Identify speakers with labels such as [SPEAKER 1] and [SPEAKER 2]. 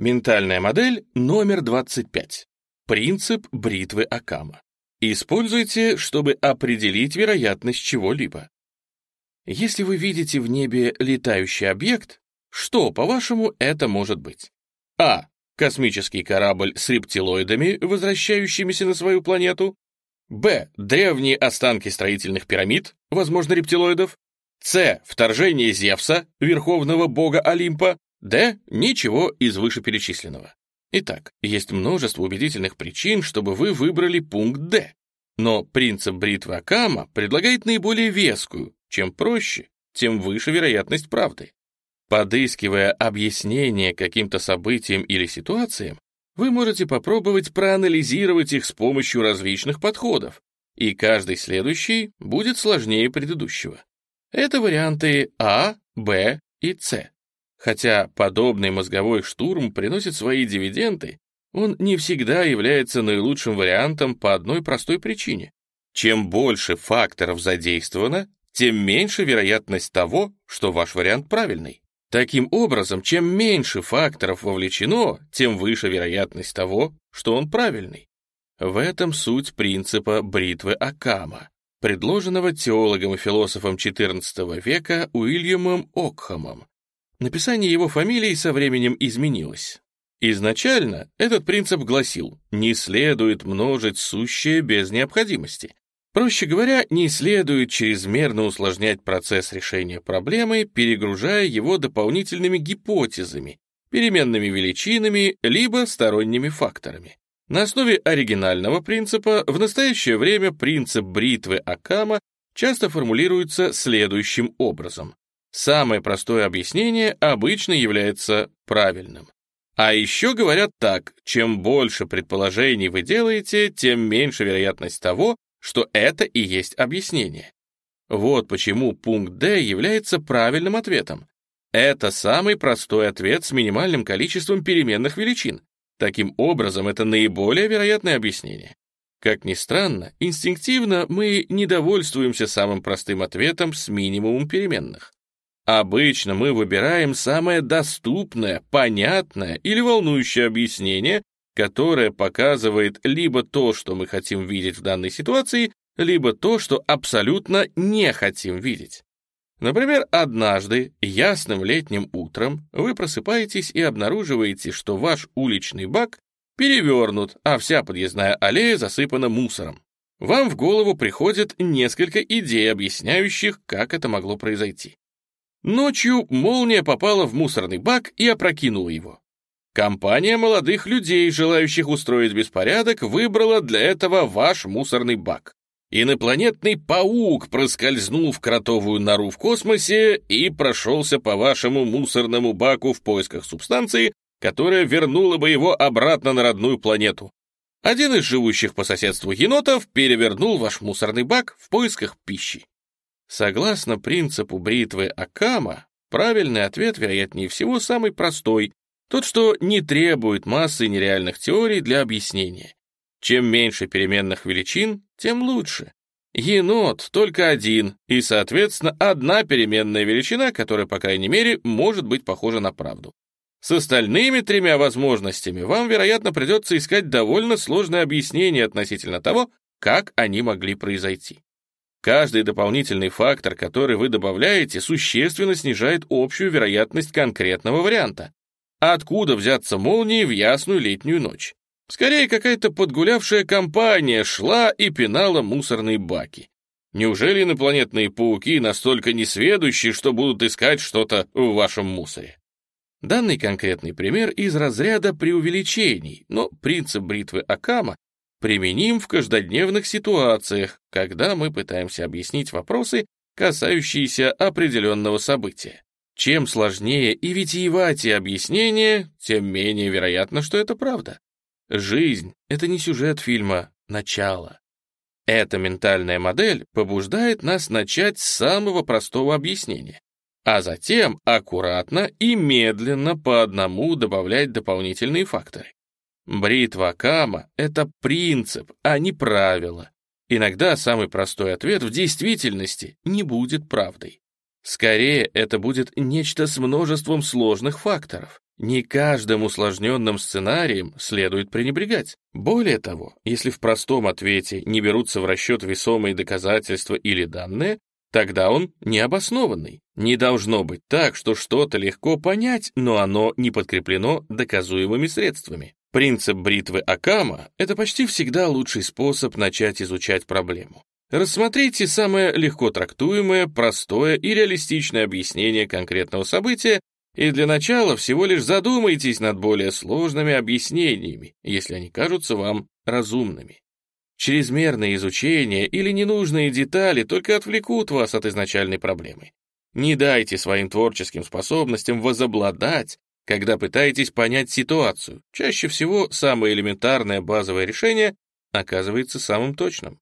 [SPEAKER 1] Ментальная модель номер 25. Принцип бритвы Акама. Используйте, чтобы определить вероятность чего-либо. Если вы видите в небе летающий объект, что, по-вашему, это может быть? А. Космический корабль с рептилоидами, возвращающимися на свою планету. Б. Древние останки строительных пирамид, возможно, рептилоидов. С. Вторжение Зевса, верховного бога Олимпа. Д. Ничего из вышеперечисленного. Итак, есть множество убедительных причин, чтобы вы выбрали пункт Д. Но принцип бритвы Акама предлагает наиболее вескую. Чем проще, тем выше вероятность правды. Подыскивая объяснение каким-то событиям или ситуациям, вы можете попробовать проанализировать их с помощью различных подходов, и каждый следующий будет сложнее предыдущего. Это варианты А, Б и С. Хотя подобный мозговой штурм приносит свои дивиденды, он не всегда является наилучшим вариантом по одной простой причине. Чем больше факторов задействовано, тем меньше вероятность того, что ваш вариант правильный. Таким образом, чем меньше факторов вовлечено, тем выше вероятность того, что он правильный. В этом суть принципа бритвы Акама, предложенного теологом и философом XIV века Уильямом Окхамом. Написание его фамилии со временем изменилось. Изначально этот принцип гласил «не следует множить сущее без необходимости». Проще говоря, не следует чрезмерно усложнять процесс решения проблемы, перегружая его дополнительными гипотезами, переменными величинами, либо сторонними факторами. На основе оригинального принципа в настоящее время принцип бритвы Акама часто формулируется следующим образом. Самое простое объяснение обычно является правильным. А еще говорят так, чем больше предположений вы делаете, тем меньше вероятность того, что это и есть объяснение. Вот почему пункт D является правильным ответом. Это самый простой ответ с минимальным количеством переменных величин. Таким образом, это наиболее вероятное объяснение. Как ни странно, инстинктивно мы не довольствуемся самым простым ответом с минимумом переменных. Обычно мы выбираем самое доступное, понятное или волнующее объяснение, которое показывает либо то, что мы хотим видеть в данной ситуации, либо то, что абсолютно не хотим видеть. Например, однажды, ясным летним утром, вы просыпаетесь и обнаруживаете, что ваш уличный бак перевернут, а вся подъездная аллея засыпана мусором. Вам в голову приходит несколько идей, объясняющих, как это могло произойти. Ночью молния попала в мусорный бак и опрокинула его. Компания молодых людей, желающих устроить беспорядок, выбрала для этого ваш мусорный бак. Инопланетный паук проскользнул в кротовую нору в космосе и прошелся по вашему мусорному баку в поисках субстанции, которая вернула бы его обратно на родную планету. Один из живущих по соседству енотов перевернул ваш мусорный бак в поисках пищи. Согласно принципу бритвы Акама, правильный ответ, вероятнее всего, самый простой тот, что не требует массы нереальных теорий для объяснения. Чем меньше переменных величин, тем лучше. Енот только один, и, соответственно, одна переменная величина, которая, по крайней мере, может быть похожа на правду. С остальными тремя возможностями вам, вероятно, придется искать довольно сложное объяснение относительно того, как они могли произойти. Каждый дополнительный фактор, который вы добавляете, существенно снижает общую вероятность конкретного варианта. Откуда взяться молнии в ясную летнюю ночь? Скорее, какая-то подгулявшая компания шла и пинала мусорные баки. Неужели инопланетные пауки настолько несведущие, что будут искать что-то в вашем мусоре? Данный конкретный пример из разряда преувеличений, но принцип бритвы Акама применим в каждодневных ситуациях, когда мы пытаемся объяснить вопросы, касающиеся определенного события. Чем сложнее и витиеватее объяснение, тем менее вероятно, что это правда. Жизнь — это не сюжет фильма «Начало». Эта ментальная модель побуждает нас начать с самого простого объяснения, а затем аккуратно и медленно по одному добавлять дополнительные факторы. Бритва Кама — это принцип, а не правило. Иногда самый простой ответ в действительности не будет правдой. Скорее, это будет нечто с множеством сложных факторов. Не каждым усложненным сценарием следует пренебрегать. Более того, если в простом ответе не берутся в расчет весомые доказательства или данные, тогда он необоснованный. Не должно быть так, что что-то легко понять, но оно не подкреплено доказуемыми средствами. Принцип бритвы Акама — это почти всегда лучший способ начать изучать проблему. Рассмотрите самое легко трактуемое, простое и реалистичное объяснение конкретного события и для начала всего лишь задумайтесь над более сложными объяснениями, если они кажутся вам разумными. Чрезмерное изучение или ненужные детали только отвлекут вас от изначальной проблемы. Не дайте своим творческим способностям возобладать, когда пытаетесь понять ситуацию. Чаще всего самое элементарное базовое решение оказывается самым точным.